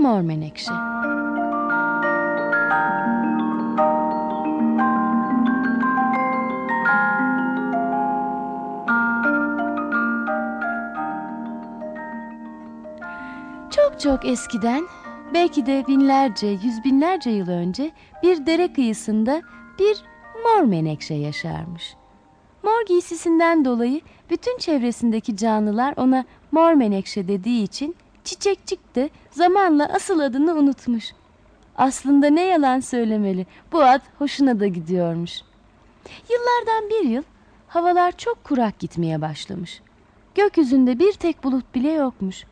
mor menekşe. Çok çok eskiden, belki de binlerce, yüz binlerce yıl önce bir dere kıyısında bir mor menekşe yaşarmış. Mor giysisinden dolayı bütün çevresindeki canlılar ona mor menekşe dediği için çiçekçik de zamanla asıl adını unutmuş. Aslında ne yalan söylemeli, bu ad hoşuna da gidiyormuş. Yıllardan bir yıl havalar çok kurak gitmeye başlamış. Gökyüzünde bir tek bulut bile yokmuş.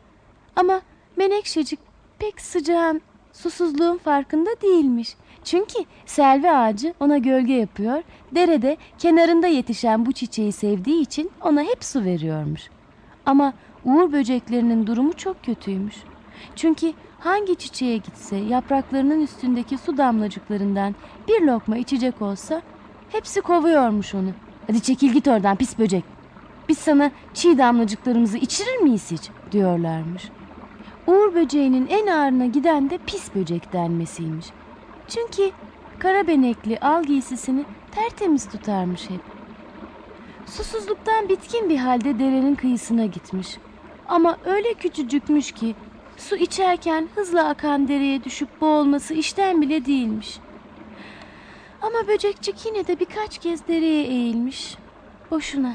Ama Menekşecik pek sıcağın, susuzluğun farkında değilmiş. Çünkü selvi ağacı ona gölge yapıyor, derede kenarında yetişen bu çiçeği sevdiği için ona hep su veriyormuş. Ama uğur böceklerinin durumu çok kötüymüş. Çünkü hangi çiçeğe gitse yapraklarının üstündeki su damlacıklarından bir lokma içecek olsa hepsi kovuyormuş onu. Hadi çekil git oradan pis böcek. Biz sana çiğ damlacıklarımızı içirir miyiz hiç diyorlarmış. Uğur böceğinin en ağırına giden de pis böcek denmesiymiş. Çünkü kara benekli al giysisini tertemiz tutarmış hep. Susuzluktan bitkin bir halde derenin kıyısına gitmiş. Ama öyle küçücükmüş ki su içerken hızla akan dereye düşüp boğulması işten bile değilmiş. Ama böcekçik yine de birkaç kez dereye eğilmiş. Boşuna.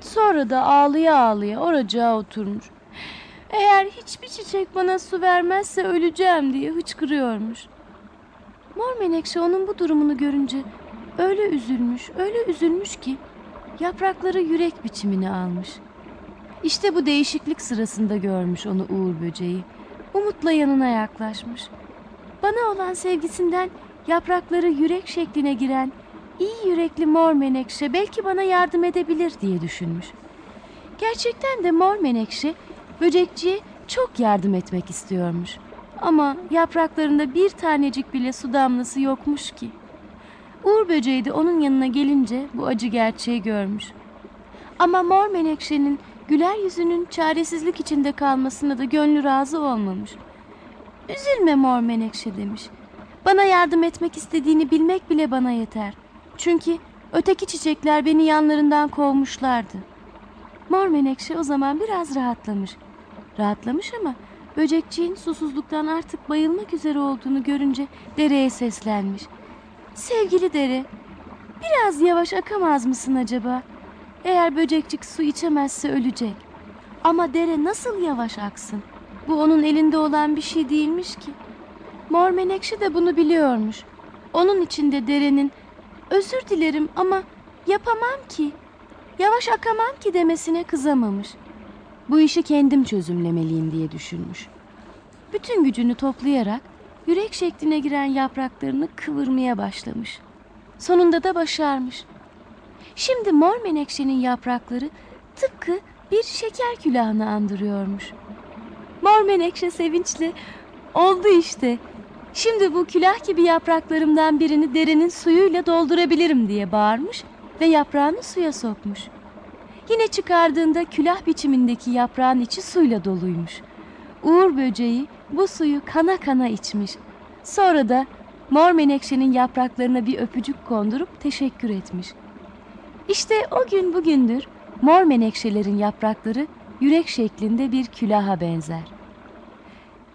Sonra da ağlıya ağlıya oracığa oturmuş. Eğer hiçbir çiçek bana su vermezse öleceğim diye hıçkırıyormuş. Mor menekşe onun bu durumunu görünce öyle üzülmüş, öyle üzülmüş ki yaprakları yürek biçimini almış. İşte bu değişiklik sırasında görmüş onu Uğur böceği. Umutla yanına yaklaşmış. Bana olan sevgisinden yaprakları yürek şekline giren iyi yürekli mor menekşe belki bana yardım edebilir diye düşünmüş. Gerçekten de mor menekşe böcekçiye çok yardım etmek istiyormuş. Ama yapraklarında bir tanecik bile su damlası yokmuş ki. Uğur böceği de onun yanına gelince bu acı gerçeği görmüş. Ama mor menekşenin güler yüzünün çaresizlik içinde kalmasına da gönlü razı olmamış. Üzülme mor menekşe demiş. Bana yardım etmek istediğini bilmek bile bana yeter. Çünkü öteki çiçekler beni yanlarından kovmuşlardı. Mor menekşe o zaman biraz rahatlamış. Rahatlamış ama böcekçiğin susuzluktan artık bayılmak üzere olduğunu görünce dereye seslenmiş. Sevgili dere, biraz yavaş akamaz mısın acaba? Eğer böcekçik su içemezse ölecek. Ama dere nasıl yavaş aksın? Bu onun elinde olan bir şey değilmiş ki. Mor menekşe de bunu biliyormuş. Onun içinde derenin özür dilerim ama yapamam ki, yavaş akamam ki demesine kızamamış. Bu işi kendim çözümlemeliyim diye düşünmüş. Bütün gücünü toplayarak yürek şekline giren yapraklarını kıvırmaya başlamış. Sonunda da başarmış. Şimdi mor menekşenin yaprakları tıpkı bir şeker külahını andırıyormuş. Mor menekşe sevinçle oldu işte. Şimdi bu külah gibi yapraklarımdan birini derinin suyuyla doldurabilirim diye bağırmış ve yaprağını suya sokmuş. Yine çıkardığında külah biçimindeki yaprağın içi suyla doluymuş. Uğur böceği bu suyu kana kana içmiş. Sonra da mor menekşenin yapraklarına bir öpücük kondurup teşekkür etmiş. İşte o gün bugündür mor menekşelerin yaprakları yürek şeklinde bir külaha benzer.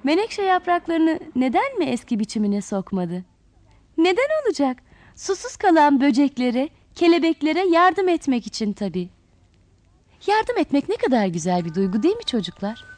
Menekşe yapraklarını neden mi eski biçimine sokmadı? Neden olacak? Susuz kalan böceklere, kelebeklere yardım etmek için tabii. Yardım etmek ne kadar güzel bir duygu değil mi çocuklar?